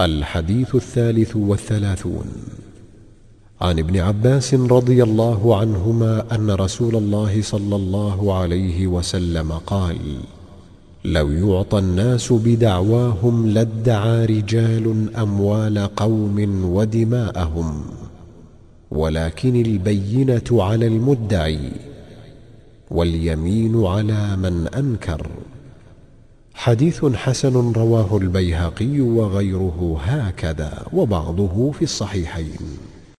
الحديث الثالث والثلاثون. عن ابن عباس رضي الله عنهما أن رسول الله صلى الله عليه وسلم قال لو يعطى الناس بدعواهم لادعى رجال أموال قوم ودماءهم ولكن البينة على المدعي واليمين على من أنكر. حديث حسن رواه البيهقي وغيره هكذا وبعضه في الصحيحين.